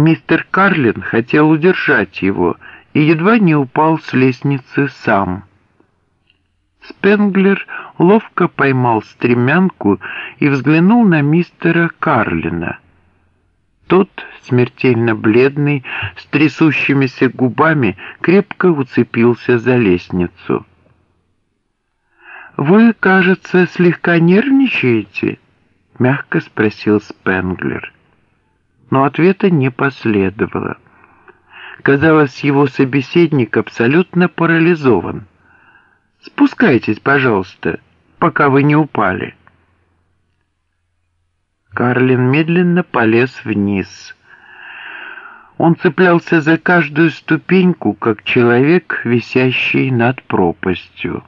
Мистер Карлин хотел удержать его и едва не упал с лестницы сам. Спенглер ловко поймал стремянку и взглянул на мистера Карлина. Тот, смертельно бледный, с трясущимися губами, крепко уцепился за лестницу. «Вы, кажется, слегка нервничаете?» — мягко спросил Спенглер. Но ответа не последовало. Казалось, его собеседник абсолютно парализован. Спускайтесь, пожалуйста, пока вы не упали. Карлин медленно полез вниз. Он цеплялся за каждую ступеньку, как человек, висящий над пропастью.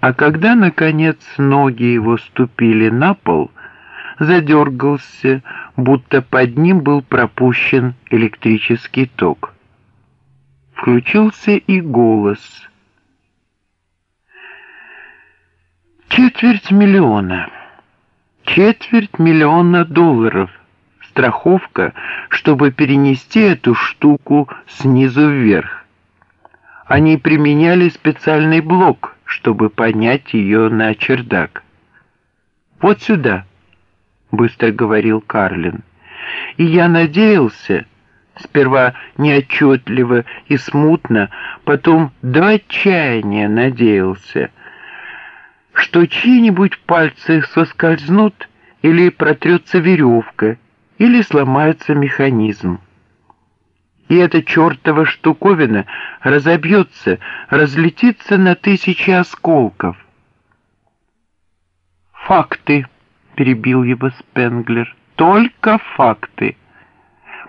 А когда, наконец, ноги его ступили на пол, задергался, будто под ним был пропущен электрический ток. Включился и голос — Четверть миллиона. Четверть миллиона долларов. Страховка, чтобы перенести эту штуку снизу вверх. Они применяли специальный блок, чтобы поднять ее на чердак. «Вот сюда», — быстро говорил Карлин. «И я надеялся...» Сперва неотчетливо и смутно, потом до отчаяния надеялся — что чьи-нибудь пальцы соскользнут или протрется веревка, или сломается механизм. И эта чертова штуковина разобьется, разлетится на тысячи осколков. «Факты», — перебил его Спенглер, — «только факты».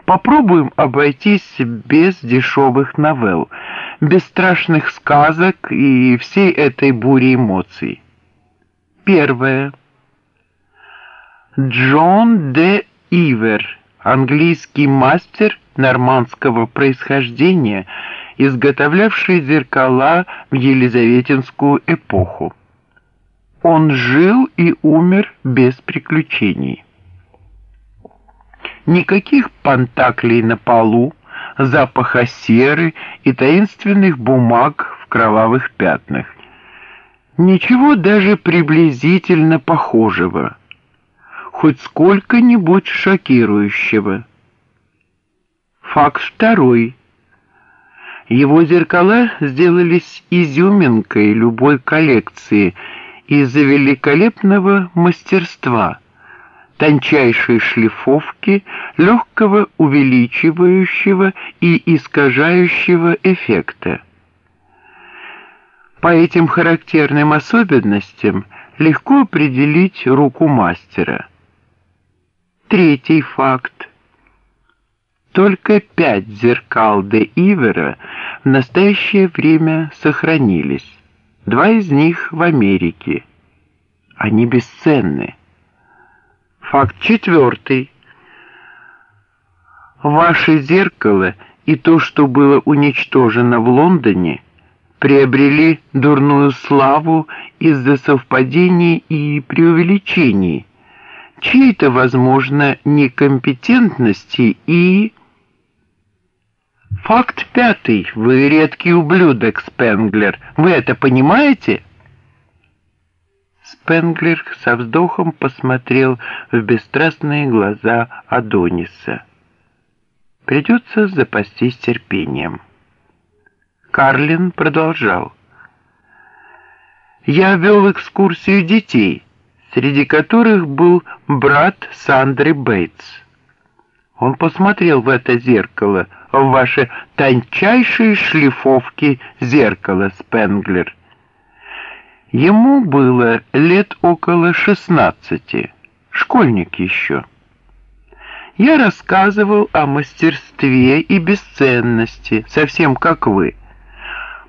Попробуем обойтись без дешевых новелл, без страшных сказок и всей этой бури эмоций. Первое. Джон Д. Ивер, английский мастер нормандского происхождения, изготовлявший зеркала в Елизаветинскую эпоху. Он жил и умер без приключений. Никаких пантаклей на полу, запаха серы и таинственных бумаг в кровавых пятнах. Ничего даже приблизительно похожего, хоть сколько-нибудь шокирующего. Факт второй. Его зеркала сделались изюминкой любой коллекции из-за великолепного мастерства, тончайшей шлифовки, легкого увеличивающего и искажающего эффекта. По этим характерным особенностям легко определить руку мастера. Третий факт. Только пять зеркал де Ивера в настоящее время сохранились. Два из них в Америке. Они бесценны. Факт четвертый. Ваше зеркало и то, что было уничтожено в Лондоне – приобрели дурную славу из-за совпадений и преувеличений, чьей-то, возможно, некомпетентности и... Факт пятый. Вы редкий ублюдок, Спенглер. Вы это понимаете? Спенглер со вздохом посмотрел в бесстрастные глаза Адониса. Придется запастись терпением. Карлин продолжал. «Я вел экскурсию детей, среди которых был брат Сандры Бейтс. Он посмотрел в это зеркало, в ваши тончайшие шлифовки зеркала, Спенглер. Ему было лет около шестнадцати, школьник еще. Я рассказывал о мастерстве и бесценности, совсем как вы.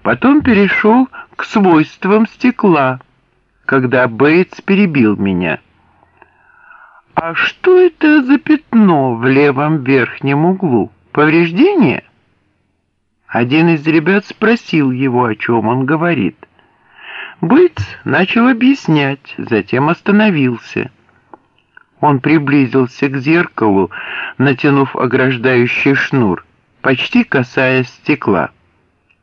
Потом перешел к свойствам стекла, когда Бейтс перебил меня. «А что это за пятно в левом верхнем углу? Повреждение?» Один из ребят спросил его, о чем он говорит. Бейтс начал объяснять, затем остановился. Он приблизился к зеркалу, натянув ограждающий шнур, почти касаясь стекла.